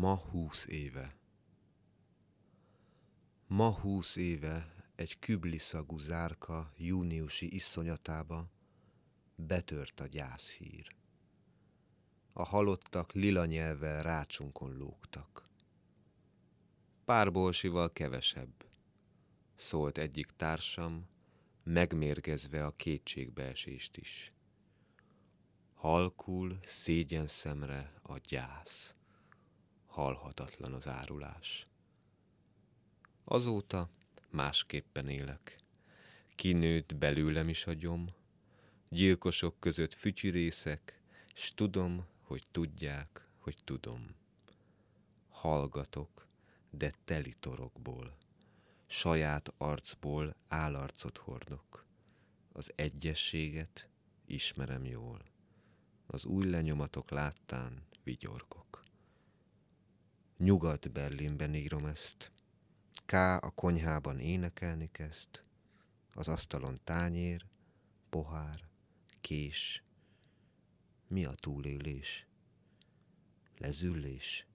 Ma húsz éve. Ma húsz éve egy kübliszagú zárka júniusi iszonyatába betört a gyászhír. A halottak lila nyelvvel rácsunkon lógtak. Pár bolsival kevesebb, szólt egyik társam, megmérgezve a kétségbeesést is. Halkul szégyen szemre a gyász halhatatlan az árulás. Azóta másképpen élek. Kinőtt belőlem is a gyom, gyilkosok között fütyürészek, s tudom, hogy tudják, hogy tudom. Hallgatok, de teli torokból, saját arcból állarcot hordok. Az egyességet ismerem jól, az új lenyomatok láttán vigyorgok. Nyugat-Berlinben írom ezt. K. a konyhában énekelni kezd. Az asztalon tányér, pohár, kés. Mi a túlélés? Lezüllés?